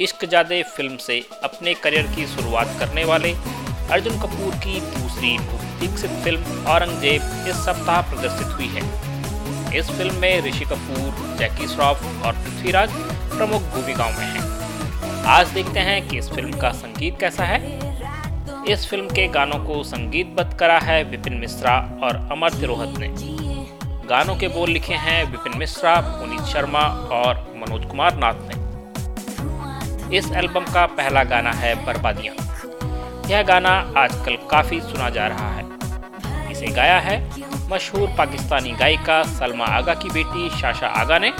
इश्क जादे फ़िल्म से अपने करियर की शुरुआत करने वाले अर्जुन कपूर की दूसरी दीक्षित फ़िल्म औरंगज़ेब इस सप्ताह प्रदर्शित हुई है। इस फ़िल्म में ऋषि कपूर, जैकी श्रॉफ और पृथ्वीराज प्रमुख भूमिकाओं में हैं। आज देखते हैं कि इस फ़िल्म का संगीत कैसा है। इस फ़िल्म के गानों को संगीतबद्ध करा है विपिन मिश्रा और अमर तिरोहत ने। गानों के बोल लिखे हैं विपिन मिश्रा, पुनीत शर्मा और मनोज कुमार नाथ ने। इस एल्बम का पहला गाना है बर्बादियाँ। यह गाना आजकल काफ़ी सुना जा रहा है। इसे गाया है मशहूर पाकिस्तानी गायिका सलमा आगा की बेटी शाशा आगा ने,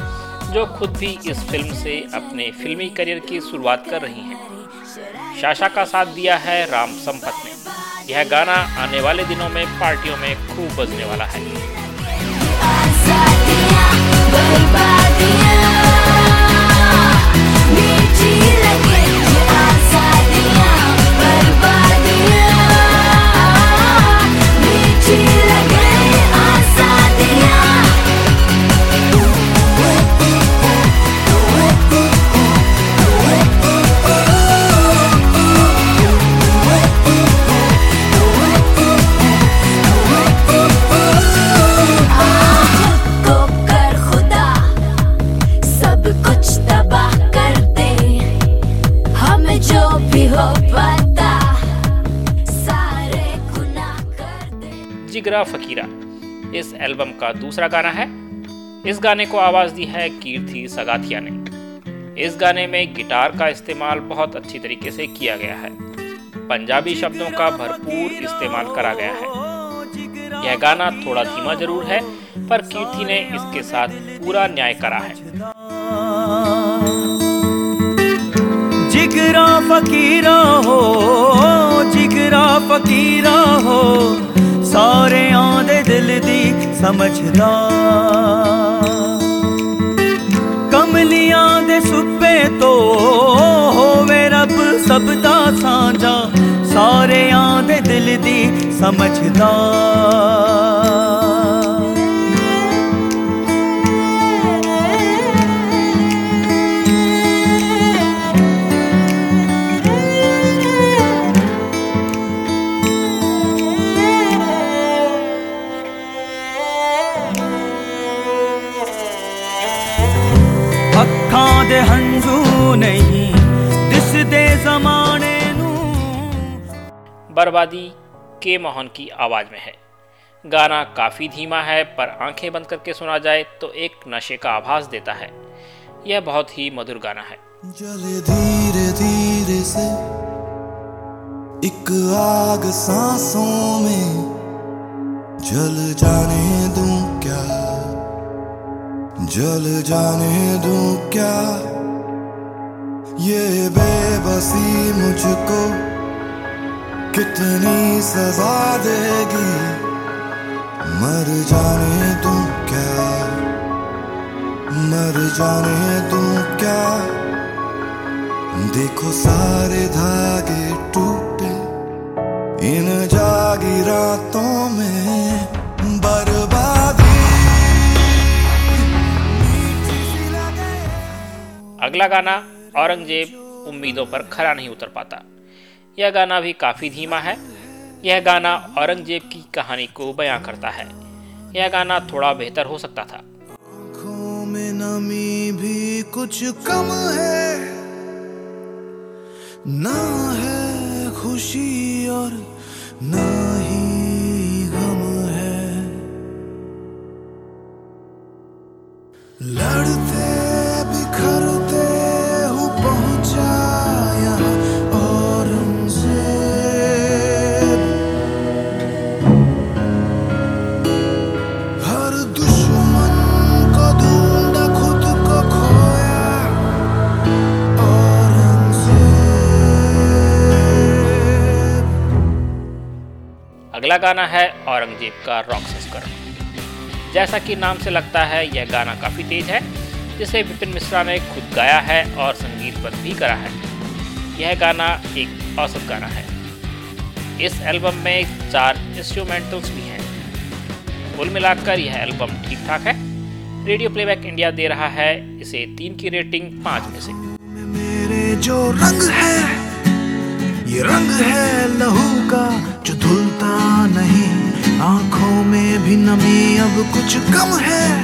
जो खुद भी इस फ़िल्म से अपने फिल्मी करियर की शुरुआत कर रही हैं। शाशा का साथ दिया है राम संपत ने। यह गाना आने वाले दिनों में पार्टियों में खूब बजने वाला है। जिगरा फकीरा। इस एल्बम का दूसरा गाना है। इस गाने को आवाज़ दी है कीर्ति सगाथिया ने। इस गाने में गिटार का इस्तेमाल बहुत अच्छी तरीके से किया गया है। पंजाबी शब्दों का भरपूर इस्तेमाल करा गया है। यह गाना थोड़ा धीमा ज़रूर है, पर कीर्ति ने इसके साथ पूरा न्याय करा है। जिगरा फकीरा हो, जिगरा फकीरा हो। ਸਾਰੇ ਦੇ ਦਿਲ ਦੀ ਸਮਝਦਾ। ਕਮਲੀਆਂ ਦੇ ਸੁਪੇ ਤੋਂ ਹੋਵੇ ਰੱਬ ਸਭ ਦਾ ਸਾਂਝਾ। ਸਾਰੇ ਆਉਂਦੇ ਦਿਲ ਦੀ ਸਮਝਦਾ। ਦੇ ਹੰਝੂ ਨਹੀਂ ਦਿਸਦੇ ਜ਼ਮਾਨੇ बर्बादी के मोहन की आवाज में है गाना काफी धीमा है पर आंखें बंद करके सुना जाए तो एक नशे का आभास देता है यह बहुत ही मधुर गाना है जले धीरे धीरे से एक आग सांसों में जल जाने दूं क्या जल जाने दूँ क्या? ये बेबसी मुझको कितनी सजा देगी? मर जाने दूँ क्या? मर जाने दूँ क्या? देखो सारे धागे टूटे इन जागी रातों में। अगला गाना औरंगज़ेब उम्मीदों पर खरा नहीं उतर पाता। यह गाना भी काफ़ी धीमा है। यह गाना औरंगज़ेब की कहानी को बयां करता है। यह गाना थोड़ा बेहतर हो सकता था। में नमी भी कुछ कम है। ना है खुशी और ना ही गम है। लड़ते अगला गाना है औरंगज़ेब का रॉक संस्करण जैसा कि नाम से लगता है, यह गाना काफ़ी तेज है, जिसे विपिन मिश्रा ने खुद गाया है और संगीत पर भी करा है। यह गाना एक औसत गाना है। इस एल्बम में चार इंस्ट्रूमेंटल्स भी हैं। कुल मिलाकर यह एल्बम ठीक ठाक है। रेडियो प्लेबैक इंडिया दे रहा है इसे तीन की रेटिंग पाँच में से। मेरे जो रंग है ये रंग है लहू का, जो धुलता नहीं। आँखों में भी नमी, अब कुछ कम है।